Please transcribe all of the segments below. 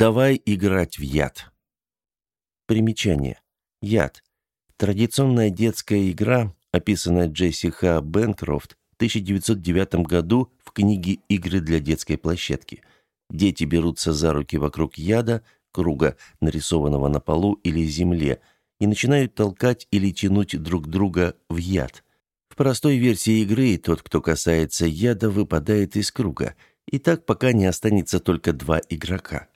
Давай играть в яд. Примечание. Яд. Традиционная детская игра, описанная Джесси Х. Бенкрофт в 1909 году в книге «Игры для детской площадки». Дети берутся за руки вокруг яда, круга, нарисованного на полу или земле, и начинают толкать или тянуть друг друга в яд. В простой версии игры тот, кто касается яда, выпадает из круга, и так пока не останется только два игрока.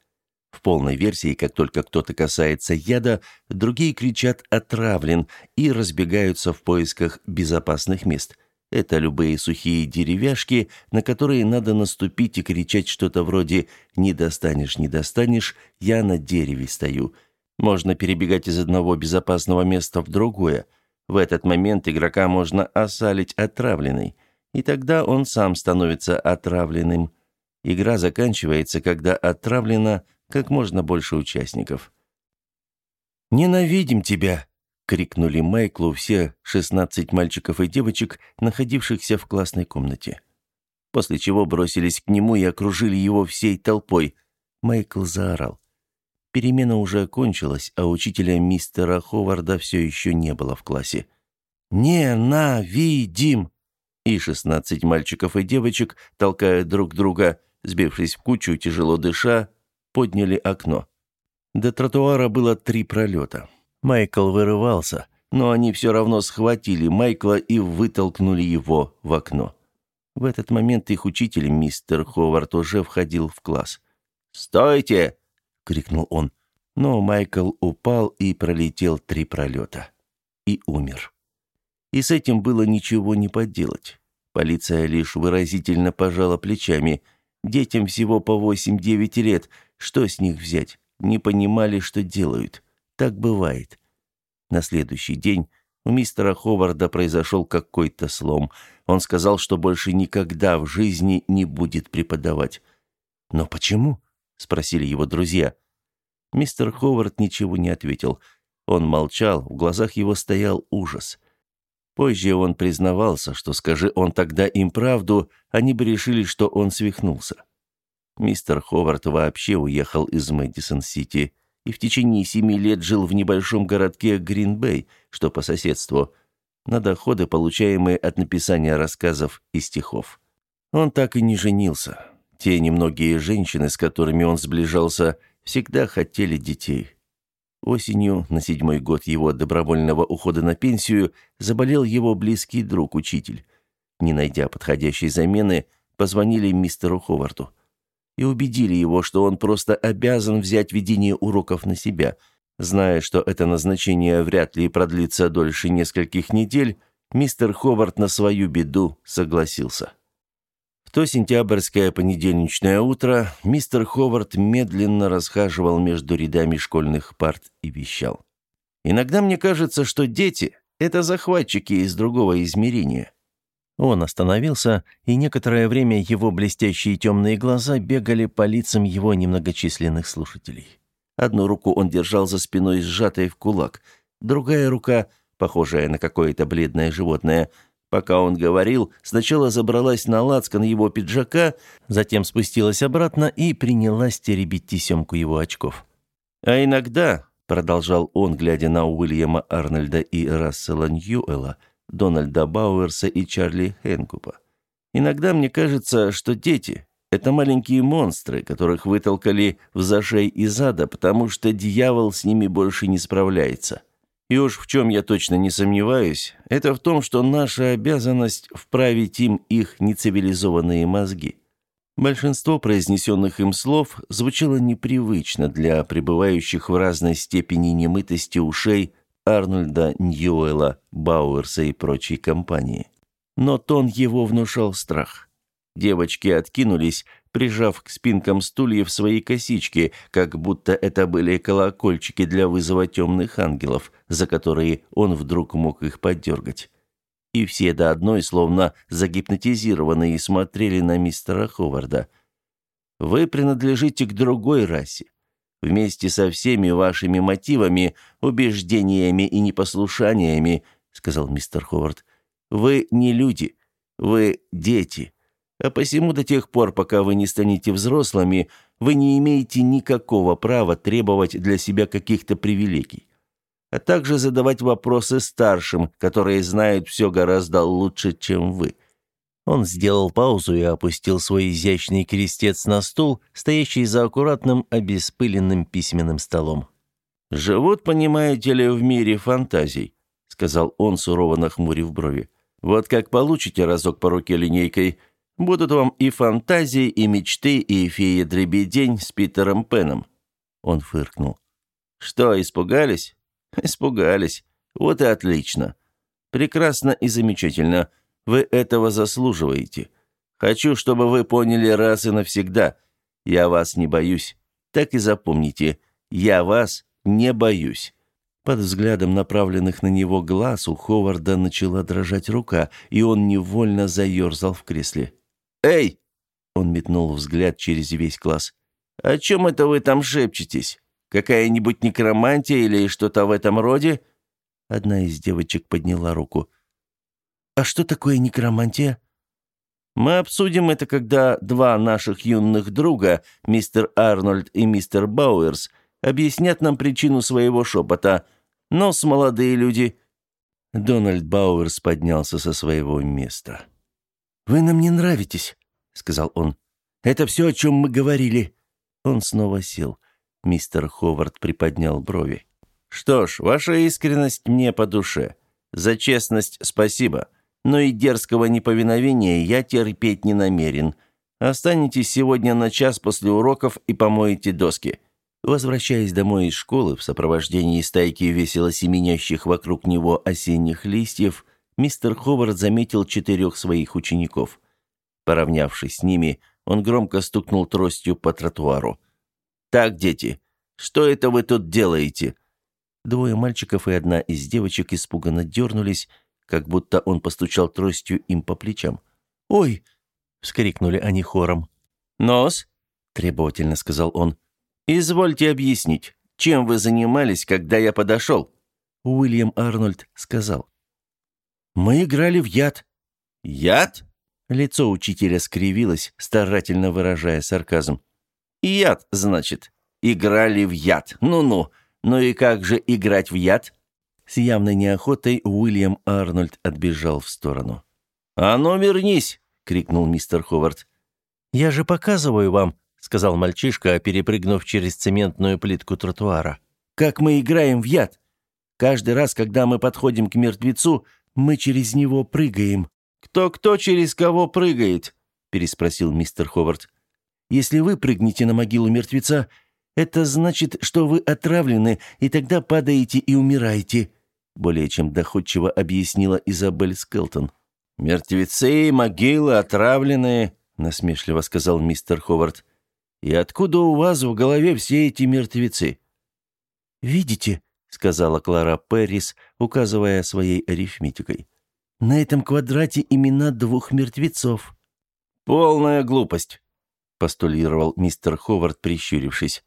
Полной версии, как только кто-то касается яда, другие кричат «отравлен» и разбегаются в поисках безопасных мест. Это любые сухие деревяшки, на которые надо наступить и кричать что-то вроде «не достанешь, не достанешь, я на дереве стою». Можно перебегать из одного безопасного места в другое. В этот момент игрока можно осалить отравленный, и тогда он сам становится отравленным. Игра заканчивается, когда отравлено как можно больше участников. «Ненавидим тебя!» — крикнули Майклу все 16 мальчиков и девочек, находившихся в классной комнате. После чего бросились к нему и окружили его всей толпой. Майкл заорал. Перемена уже окончилась, а учителя мистера Ховарда все еще не было в классе. «Ненавидим!» И 16 мальчиков и девочек, толкая друг друга, сбившись в кучу, тяжело дыша, подняли окно. До тротуара было три пролета. Майкл вырывался, но они все равно схватили Майкла и вытолкнули его в окно. В этот момент их учитель, мистер Ховард, уже входил в класс. «Стойте!» — крикнул он. Но Майкл упал и пролетел три пролета. И умер. И с этим было ничего не поделать. Полиция лишь выразительно пожала плечами. Детям всего по 8-9 лет, что с них взять? Не понимали, что делают. Так бывает. На следующий день у мистера Ховарда произошел какой-то слом. Он сказал, что больше никогда в жизни не будет преподавать. «Но почему?» — спросили его друзья. Мистер Ховард ничего не ответил. Он молчал, в глазах его стоял ужас. Позже он признавался, что скажи он тогда им правду, они бы решили, что он свихнулся. Мистер Ховард вообще уехал из Мэдисон-Сити и в течение семи лет жил в небольшом городке Грин-Бэй, что по соседству, на доходы, получаемые от написания рассказов и стихов. Он так и не женился. Те немногие женщины, с которыми он сближался, всегда хотели детей. Осенью, на седьмой год его добровольного ухода на пенсию, заболел его близкий друг-учитель. Не найдя подходящей замены, позвонили мистеру Ховарду и убедили его, что он просто обязан взять ведение уроков на себя. Зная, что это назначение вряд ли продлится дольше нескольких недель, мистер Ховард на свою беду согласился. В то сентябрьское понедельничное утро мистер Ховард медленно расхаживал между рядами школьных парт и вещал. «Иногда мне кажется, что дети — это захватчики из другого измерения. Он остановился, и некоторое время его блестящие темные глаза бегали по лицам его немногочисленных слушателей. Одну руку он держал за спиной, сжатой в кулак, другая рука, похожая на какое-то бледное животное, пока он говорил, сначала забралась на лацкан его пиджака, затем спустилась обратно и принялась теребить тесемку его очков. «А иногда», — продолжал он, глядя на Уильяма Арнольда и Рассела Ньюэлла, — Дональда Бауэрса и Чарли Хэнкупа. Иногда мне кажется, что дети — это маленькие монстры, которых вытолкали в зашей из ада, потому что дьявол с ними больше не справляется. И уж в чем я точно не сомневаюсь, это в том, что наша обязанность вправить им их нецивилизованные мозги. Большинство произнесенных им слов звучало непривычно для пребывающих в разной степени немытости ушей Арнольда Ньюэлла, Бауэрса и прочей компании. Но тон его внушал страх. Девочки откинулись, прижав к спинкам стульев свои косички, как будто это были колокольчики для вызова темных ангелов, за которые он вдруг мог их поддергать. И все до одной, словно загипнотизированные, смотрели на мистера Ховарда. «Вы принадлежите к другой расе вместе со всеми вашими мотивами, убеждениями и непослушаниями», — сказал мистер Ховард. «Вы не люди, вы дети. А посему до тех пор, пока вы не станете взрослыми, вы не имеете никакого права требовать для себя каких-то привилегий, а также задавать вопросы старшим, которые знают все гораздо лучше, чем вы. Он сделал паузу и опустил свой изящный крестец на стул, стоящий за аккуратным обеспыленным письменным столом. «Живут, понимаете ли, в мире фантазий», — сказал он, сурово нахмурив брови. «Вот как получите разок по руке линейкой, будут вам и фантазии, и мечты, и фея-дребедень с Питером Пеном». Он фыркнул. «Что, испугались?» «Испугались. Вот и отлично. Прекрасно и замечательно». Вы этого заслуживаете. Хочу, чтобы вы поняли раз и навсегда. Я вас не боюсь. Так и запомните. Я вас не боюсь». Под взглядом направленных на него глаз у Ховарда начала дрожать рука, и он невольно заерзал в кресле. «Эй!» — он метнул взгляд через весь класс. «О чем это вы там шепчетесь? Какая-нибудь некромантия или что-то в этом роде?» Одна из девочек подняла руку. «А что такое некромантия?» «Мы обсудим это, когда два наших юных друга, мистер Арнольд и мистер Бауэрс, объяснят нам причину своего шепота. Но с молодые люди...» Дональд Бауэрс поднялся со своего места. «Вы нам не нравитесь», — сказал он. «Это все, о чем мы говорили». Он снова сел. Мистер Ховард приподнял брови. «Что ж, ваша искренность мне по душе. За честность спасибо но и дерзкого неповиновения я терпеть не намерен. Останетесь сегодня на час после уроков и помоете доски». Возвращаясь домой из школы в сопровождении стайки весело семенящих вокруг него осенних листьев, мистер Ховард заметил четырех своих учеников. Поравнявшись с ними, он громко стукнул тростью по тротуару. «Так, дети, что это вы тут делаете?» Двое мальчиков и одна из девочек испуганно дернулись, как будто он постучал тростью им по плечам. «Ой!» — вскрикнули они хором. «Нос!» — требовательно сказал он. «Извольте объяснить, чем вы занимались, когда я подошел?» Уильям Арнольд сказал. «Мы играли в яд». «Яд?» Лицо учителя скривилось, старательно выражая сарказм. «Яд, значит. Играли в яд. Ну-ну. Ну и как же играть в яд?» С явной неохотой Уильям Арнольд отбежал в сторону. «А ну, вернись!» — крикнул мистер Ховард. «Я же показываю вам», — сказал мальчишка, перепрыгнув через цементную плитку тротуара. «Как мы играем в яд! Каждый раз, когда мы подходим к мертвецу, мы через него прыгаем». «Кто-кто через кого прыгает?» — переспросил мистер Ховард. «Если вы прыгнете на могилу мертвеца, это значит, что вы отравлены, и тогда падаете и умираете», более чем доходчиво объяснила Изабель Скелтон. «Мертвецы, могилы, отравленные», — насмешливо сказал мистер Ховард. «И откуда у вас в голове все эти мертвецы?» «Видите», — сказала Клара Перрис, указывая своей арифметикой. «На этом квадрате имена двух мертвецов». «Полная глупость», — постулировал мистер Ховард, прищурившись.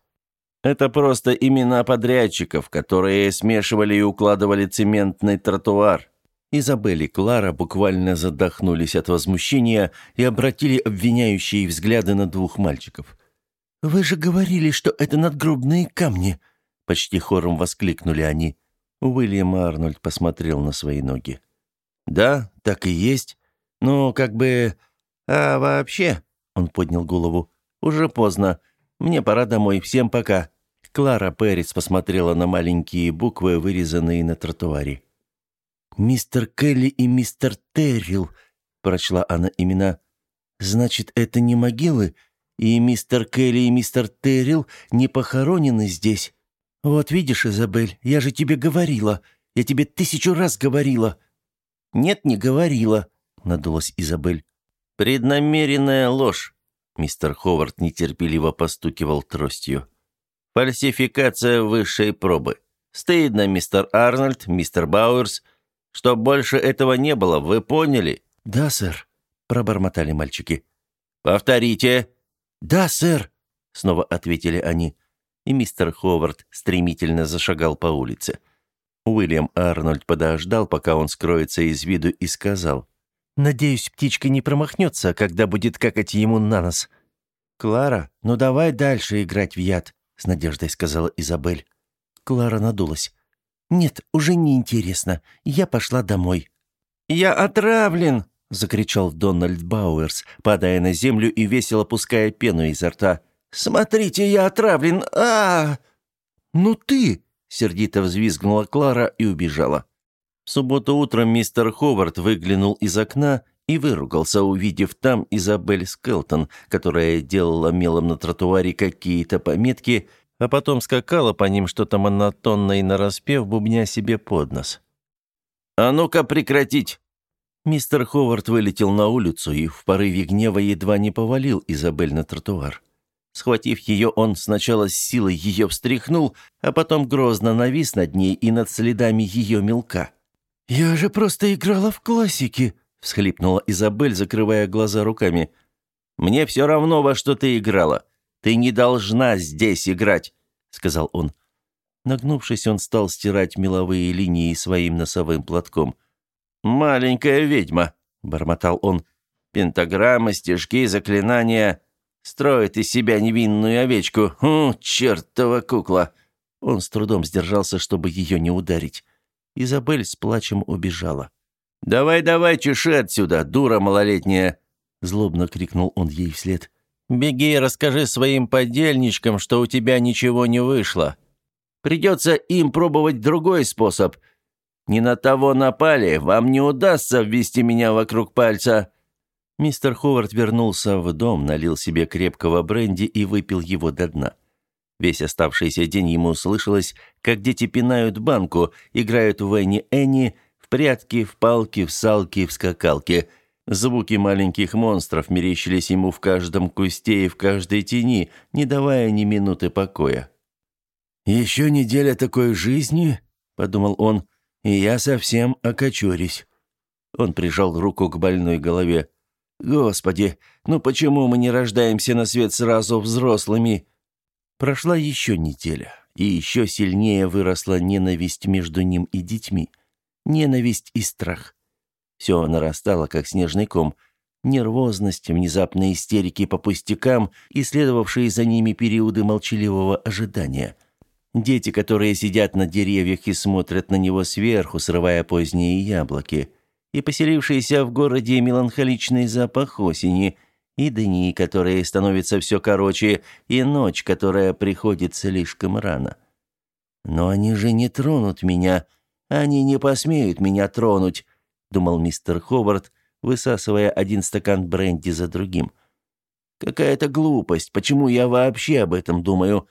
Это просто имена подрядчиков, которые смешивали и укладывали цементный тротуар. Изабель и Клара буквально задохнулись от возмущения и обратили обвиняющие взгляды на двух мальчиков. «Вы же говорили, что это надгробные камни!» Почти хором воскликнули они. Уильям Арнольд посмотрел на свои ноги. «Да, так и есть. Но как бы... А вообще...» Он поднял голову. «Уже поздно. Мне пора домой. Всем пока». Клара Перрис посмотрела на маленькие буквы, вырезанные на тротуаре. «Мистер Келли и мистер Террил», — прочла она имена. «Значит, это не могилы, и мистер Келли и мистер Террил не похоронены здесь. Вот видишь, Изабель, я же тебе говорила, я тебе тысячу раз говорила». «Нет, не говорила», — надулась Изабель. «Преднамеренная ложь», — мистер Ховард нетерпеливо постукивал тростью. Фальсификация высшей пробы. Стыдно, мистер Арнольд, мистер Бауэрс. Что больше этого не было, вы поняли?» «Да, сэр», — пробормотали мальчики. «Повторите». «Да, сэр», — снова ответили они. И мистер Ховард стремительно зашагал по улице. Уильям Арнольд подождал, пока он скроется из виду, и сказал. «Надеюсь, птичка не промахнется, когда будет какать ему на нос». «Клара, ну давай дальше играть в яд», — с надеждой сказала Изабель. Клара надулась. «Нет, уже не интересно. Я пошла домой». «Я отравлен!» — закричал Дональд Бауэрс, падая на землю и весело пуская пену изо рта. «Смотрите, я отравлен! а! «Ну ты!» — сердито взвизгнула Клара и убежала. В субботу утром мистер Ховард выглянул из окна и выругался, увидев там Изабель Скелтон, которая делала мелом на тротуаре какие-то пометки, а потом скакала по ним что-то монотонно и нараспев, бубня себе под нос. «А ну-ка прекратить!» Мистер Ховард вылетел на улицу и в порыве гнева едва не повалил Изабель на тротуар. Схватив ее, он сначала с силой ее встряхнул, а потом грозно навис над ней и над следами ее мелка. «Я же просто играла в классики», — всхлипнула Изабель, закрывая глаза руками. «Мне все равно, во что ты играла. Ты не должна здесь играть», — сказал он. Нагнувшись, он стал стирать меловые линии своим носовым платком. «Маленькая ведьма», — бормотал он. «Пентаграммы, стежки, заклинания...» Строит из себя невинную овечку. Хм, чертова кукла!» Он с трудом сдержался, чтобы ее не ударить. Изабель с плачем убежала. «Давай-давай, чеши отсюда, дура малолетняя!» Злобно крикнул он ей вслед. «Беги и расскажи своим подельничкам, что у тебя ничего не вышло. Придется им пробовать другой способ. Не на того напали, вам не удастся ввести меня вокруг пальца. Мистер Ховард вернулся в дом, налил себе крепкого бренди и выпил его до дна. Весь оставшийся день ему слышалось, как дети пинают банку, играют в Энни Энни, в прятки, в палки, в салки, в скакалки. Звуки маленьких монстров мерещились ему в каждом кусте и в каждой тени, не давая ни минуты покоя. «Еще неделя такой жизни», — подумал он, — «и я совсем окочурюсь». Он прижал руку к больной голове. Господи, ну почему мы не рождаемся на свет сразу взрослыми? Прошла еще неделя, и еще сильнее выросла ненависть между ним и детьми. Ненависть и страх. Все нарастало, как снежный ком. Нервозность, внезапные истерики по пустякам и следовавшие за ними периоды молчаливого ожидания. Дети, которые сидят на деревьях и смотрят на него сверху, срывая поздние яблоки – и поселившийся в городе меланхоличный запах осени, и дни, которые становятся все короче, и ночь, которая приходит слишком рано. «Но они же не тронут меня, они не посмеют меня тронуть», — думал мистер Ховард, высасывая один стакан бренди за другим. «Какая-то глупость, почему я вообще об этом думаю?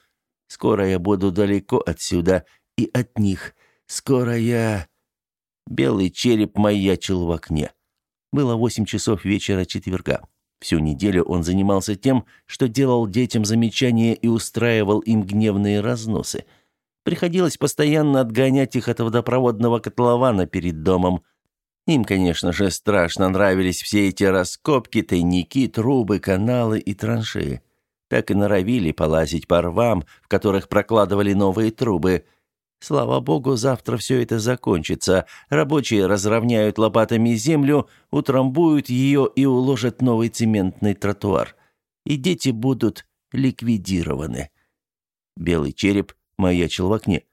Скоро я буду далеко отсюда и от них. Скоро я...» Белый череп маячил в окне. Было восемь часов вечера четверга. Всю неделю он занимался тем, что делал детям замечания и устраивал им гневные разносы. Приходилось постоянно отгонять их от водопроводного котлована перед домом. Им, конечно же, страшно нравились все эти раскопки, тайники, трубы, каналы и траншеи. Так и норовили полазить по рвам, в которых прокладывали новые трубы – Слава богу, завтра все это закончится. Рабочие разровняют лопатами землю, утрамбуют ее и уложат новый цементный тротуар. И дети будут ликвидированы. Белый череп маячил в окне.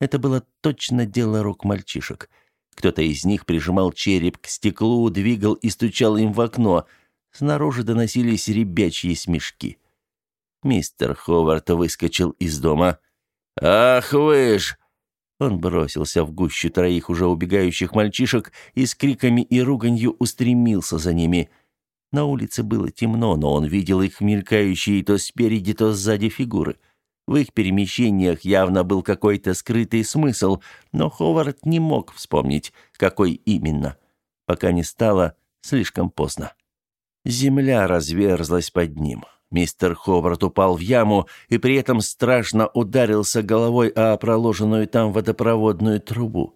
Это было точно дело рук мальчишек. Кто-то из них прижимал череп к стеклу, двигал и стучал им в окно. Снаружи доносились ребячьи смешки. Мистер Ховард выскочил из дома. «Ах вы ж!» Он бросился в гущу троих уже убегающих мальчишек и с криками и руганью устремился за ними. На улице было темно, но он видел их мелькающие то спереди, то сзади фигуры. В их перемещениях явно был какой-то скрытый смысл, но Ховард не мог вспомнить, какой именно, пока не стало слишком поздно. Земля разверзлась под ним. Мистер Ховард упал в яму и при этом страшно ударился головой о проложенную там водопроводную трубу.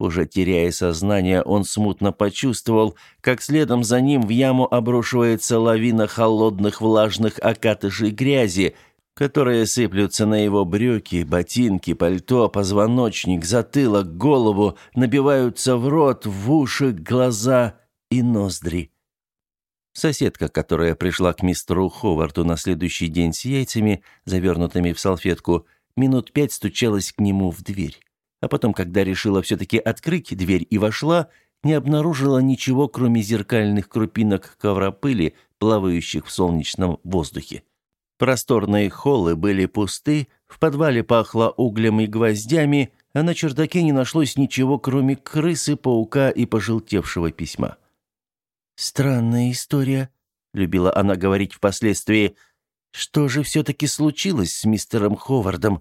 Уже теряя сознание, он смутно почувствовал, как следом за ним в яму обрушивается лавина холодных влажных окатышей грязи, которые сыплются на его брюки, ботинки, пальто, позвоночник, затылок, голову, набиваются в рот, в уши, глаза и ноздри. Соседка, которая пришла к мистеру Ховарду на следующий день с яйцами, завернутыми в салфетку, минут пять стучалась к нему в дверь. А потом, когда решила все-таки открыть дверь и вошла, не обнаружила ничего, кроме зеркальных крупинок ковра пыли, плавающих в солнечном воздухе. Просторные холлы были пусты, в подвале пахло углем и гвоздями, а на чердаке не нашлось ничего, кроме крысы, паука и пожелтевшего письма. «Странная история», — любила она говорить впоследствии. «Что же все-таки случилось с мистером Ховардом?»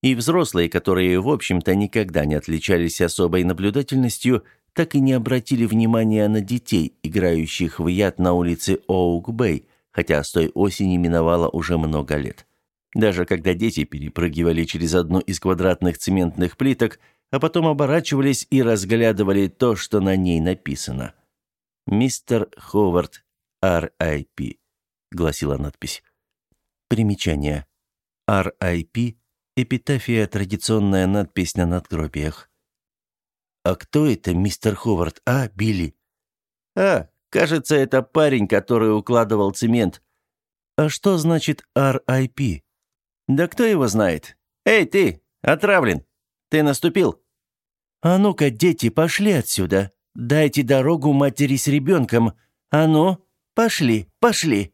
И взрослые, которые, в общем-то, никогда не отличались особой наблюдательностью, так и не обратили внимания на детей, играющих в яд на улице Оук-Бэй, хотя с той осени миновало уже много лет. Даже когда дети перепрыгивали через одну из квадратных цементных плиток, а потом оборачивались и разглядывали то, что на ней написано. «Мистер Ховард, R.I.P.», гласила надпись. Примечание. R.I.P. – эпитафия, традиционная надпись на надгробиях. «А кто это мистер Ховард, а, Билли?» «А, кажется, это парень, который укладывал цемент». «А что значит R.I.P.?» «Да кто его знает? Эй, ты, отравлен! Ты наступил?» «А ну-ка, дети, пошли отсюда! Дайте дорогу матери с ребенком! А ну, пошли, пошли!»